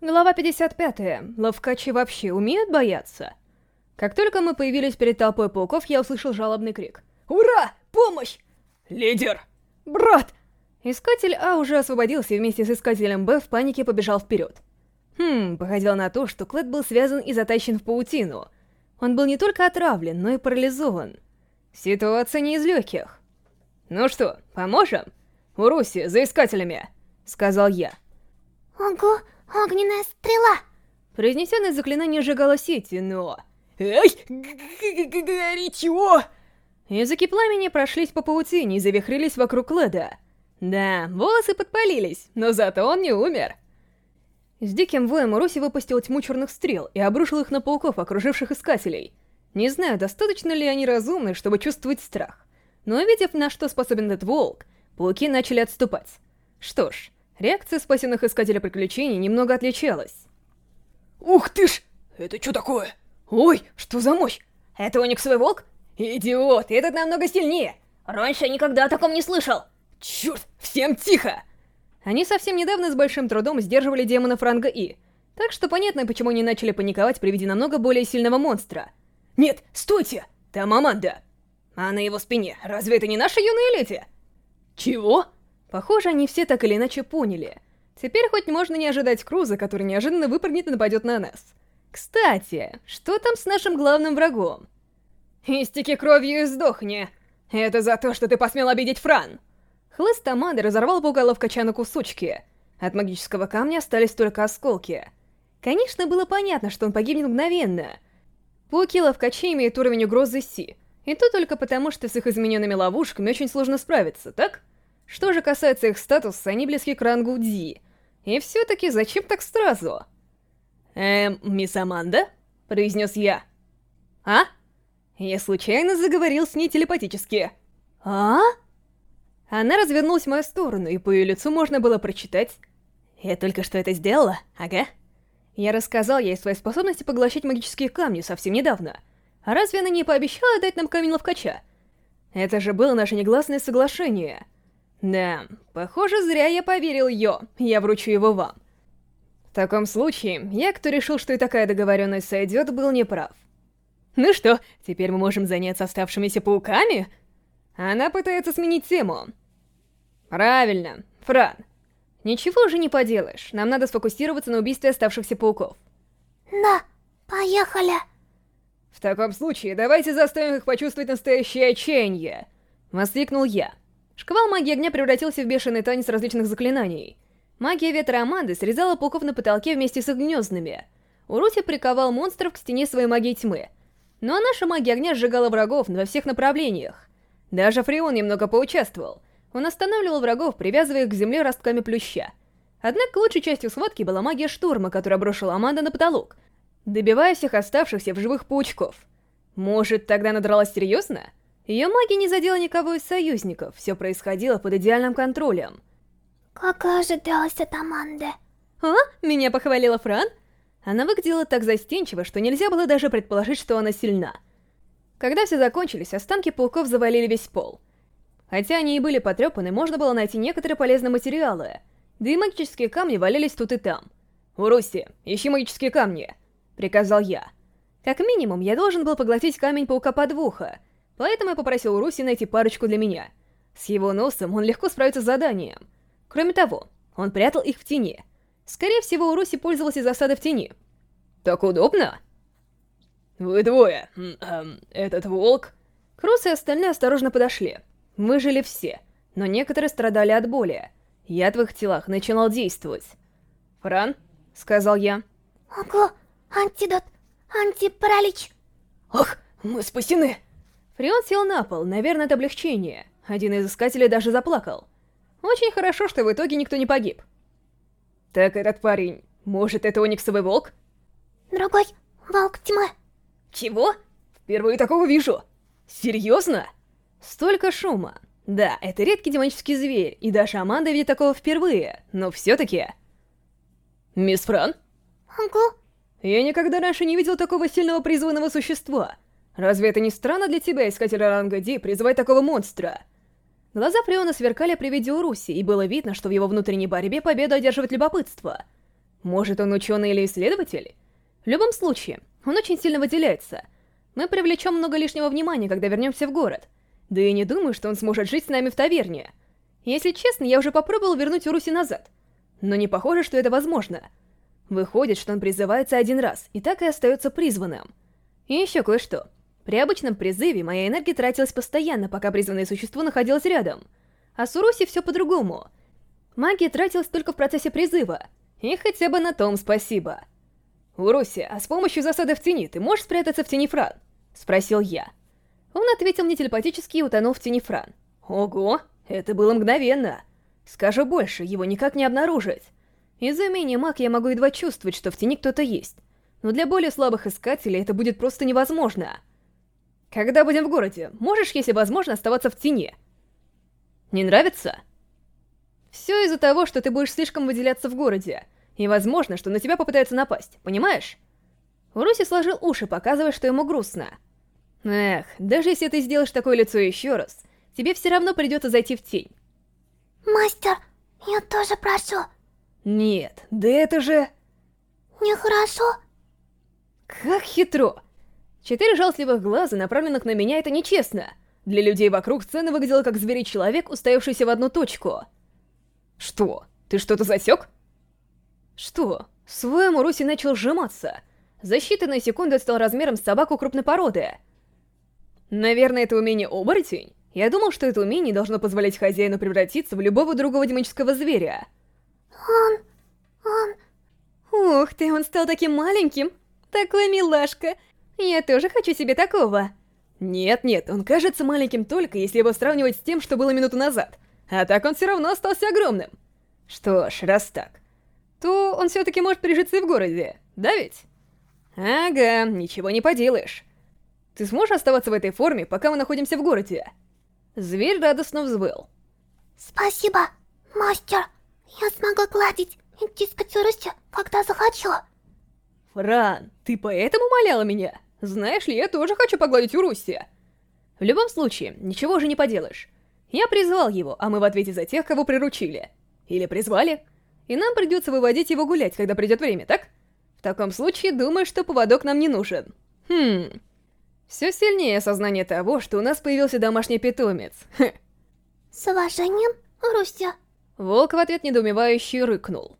Глава 55. Ловкачи вообще умеют бояться? Как только мы появились перед толпой пауков, я услышал жалобный крик. «Ура! Помощь!» «Лидер!» «Брат!» Искатель А уже освободился и вместе с Искателем Б в панике побежал вперед. Хм, походило на то, что Клэд был связан и затащен в паутину. Он был не только отравлен, но и парализован. Ситуация не из легких. «Ну что, поможем?» «Уруси, за Искателями!» — сказал я. Ого, огненная стрела! Произнесенное заклинание сжигало сети, но... Эй, горячо! Языки пламени прошлись по паутине и завихрились вокруг Леда. Да, волосы подпалились, но зато он не умер. С диким воем Руси выпустил тьму черных стрел и обрушил их на пауков, окруживших искателей. Не знаю, достаточно ли они разумны, чтобы чувствовать страх. Но увидев, на что способен этот волк, пауки начали отступать. Что ж, реакция спасенных искателей приключений немного отличалась. Ух ты ж! Это что такое? Ой, что за мощь? Это Ониксовый волк? Идиот, этот намного сильнее! Раньше я никогда о таком не слышал! Черт, всем тихо! Они совсем недавно с большим трудом сдерживали демонов ранга И, так что понятно, почему они начали паниковать при виде намного более сильного монстра. Нет, стойте! Там Аманда! А на его спине, разве это не наша юная леди? Чего? Похоже, они все так или иначе поняли. Теперь хоть можно не ожидать Круза, который неожиданно выпрыгнет и нападет на нас. Кстати, что там с нашим главным врагом? Истеки кровью и сдохни. Это за то, что ты посмел обидеть Фран. Хлыст Амады разорвал паука ловкача на кусочки. От магического камня остались только осколки. Конечно, было понятно, что он погибнет мгновенно. Пауки ловкачи имеют уровень угрозы Си. И то только потому, что с их измененными ловушками очень сложно справиться, так? Что же касается их статуса, они близки к рангу Ди. И все-таки зачем так сразу? «Эм, мисс Аманда?» — произнес я. «А?» Я случайно заговорил с ней телепатически. «А?» Она развернулась в мою сторону, и по ее лицу можно было прочитать «Я только что это сделала, ага». Я рассказал ей своей способности поглощать магические камни совсем недавно. А разве она не пообещала дать нам камень ловкача? Это же было наше негласное соглашение. Да, похоже, зря я поверил ее. Я вручу его вам. В таком случае, я, кто решил, что и такая договоренность сойдет, был неправ. Ну что, теперь мы можем заняться оставшимися пауками? Она пытается сменить тему. Правильно, Фран. Ничего уже не поделаешь, нам надо сфокусироваться на убийстве оставшихся пауков. Да, поехали. В таком случае, давайте заставим их почувствовать настоящее отчаяние. Воскликнул я. Шквал магии огня превратился в бешеный танец различных заклинаний. Магия ветра Аманды срезала пауков на потолке вместе с их гнездами. Уруси приковал монстров к стене своей магии тьмы. Ну а наша магия огня сжигала врагов во всех направлениях. Даже Фреон немного поучаствовал. Он останавливал врагов, привязывая их к земле ростками плюща. Однако лучшей частью схватки была магия штурма, которая обрушила Аманда на потолок, добивая всех оставшихся в живых паучков. Может, тогда она дралась серьезно? Ее магия не задела никого из союзников, все происходило под идеальным контролем. Как и ожидалось от Аманды. А? Меня похвалила Фран? Она выглядела так застенчиво, что нельзя было даже предположить, что она сильна. Когда все закончились, останки пауков завалили весь пол. Хотя они и были потрепаны, можно было найти некоторые полезные материалы. Да и магические камни валялись тут и там. «Уруси, ищи магические камни!» — приказал я. Как минимум, я должен был поглотить камень паука подвуха, поэтому я попросил Уруси найти парочку для меня. С его носом он легко справится с заданием. Кроме того, он прятал их в тени. Скорее всего, Уруси пользовался засадой в тени. «Так удобно?» «Вы двое. Эм, этот волк...» Крус и остальные осторожно подошли. Выжили все, но некоторые страдали от боли. Яд в их телах начинал действовать. «Фран?» — сказал я. Ого, антидот, антипаралич. Ох, мы спасены! Фрион сел на пол, наверное, это облегчение. Один из искателей даже заплакал. Очень хорошо, что в итоге никто не погиб. Так этот парень, может, это Ониксовый волк? Другой волк тьмы. Чего? Впервые такого вижу. Серьезно? Столько шума. Да, это редкий демонический зверь, и даже Аманда видит такого впервые, но все-таки... Мисс Фран? Ого. Я никогда раньше не видел такого сильного призванного существа. Разве это не странно для тебя, искатель ранга Ди, призывать такого монстра? Глаза Фреона сверкали при виде Уруси, и было видно, что в его внутренней борьбе победу одерживает любопытство. Может, он ученый или исследователь? В любом случае, он очень сильно выделяется. Мы привлечем много лишнего внимания, когда вернемся в город. Да и не думаю, что он сможет жить с нами в таверне. Если честно, я уже попробовал вернуть Уруси назад. Но не похоже, что это возможно. Выходит, что он призывается один раз, и так и остается призванным. И еще кое-что. При обычном призыве моя энергия тратилась постоянно, пока призванное существо находилось рядом. А с Уруси все по-другому. Магия тратилась только в процессе призыва. И хотя бы на том спасибо. «Уруси, а с помощью засады в тени ты можешь спрятаться в тени Фран?» — спросил я. Он ответил мне телепатически и утонул в тени Фран. «Ого, это было мгновенно!» Скажу больше, его никак не обнаружить. Из-за умения маг я могу едва чувствовать, что в тени кто-то есть. Но для более слабых искателей это будет просто невозможно. Когда будем в городе, можешь, если возможно, оставаться в тени? Не нравится? Все из-за того, что ты будешь слишком выделяться в городе. И возможно, что на тебя попытаются напасть, понимаешь? Уруси сложил уши, показывая, что ему грустно. Эх, даже если ты сделаешь такое лицо еще раз, тебе все равно придется зайти в тень. Мастер, я тоже прошу. Нет, да это же... Нехорошо. Как хитро. Четыре жалостливых глаза, направленных на меня, это нечестно. Для людей вокруг сцена выглядела как зверей-человек, уставившийся в одну точку. Что, ты что-то засек? Что? Свой Руси начал сжиматься. За считанные секунды стал размером с собаку крупной породы. Наверное, это умение оборотень? Я думал, что это умение должно позволять хозяину превратиться в любого другого демонического зверя. Он... он... Ух ты, он стал таким маленьким. Такой милашка. Я тоже хочу себе такого. Нет-нет, он кажется маленьким только, если его сравнивать с тем, что было минуту назад. А так он все равно остался огромным. Что ж, раз так, то он все-таки может прижиться и в городе, да ведь? Ага, ничего не поделаешь. Ты сможешь оставаться в этой форме, пока мы находимся в городе? Зверь радостно взвыл. Спасибо, мастер. Я смогу гладить и тискать Уруси, когда захочу. Фран, ты поэтому умоляла меня? Знаешь ли, я тоже хочу погладить Уруси. В любом случае, ничего же не поделаешь. Я призвал его, а мы в ответе за тех, кого приручили. Или призвали. И нам придется выводить его гулять, когда придет время, так? В таком случае, думаю, что поводок нам не нужен. Хм... Все сильнее осознание того, что у нас появился домашний питомец. Хм. С уважением, Руся. Волк в ответ недоумевающе рыкнул.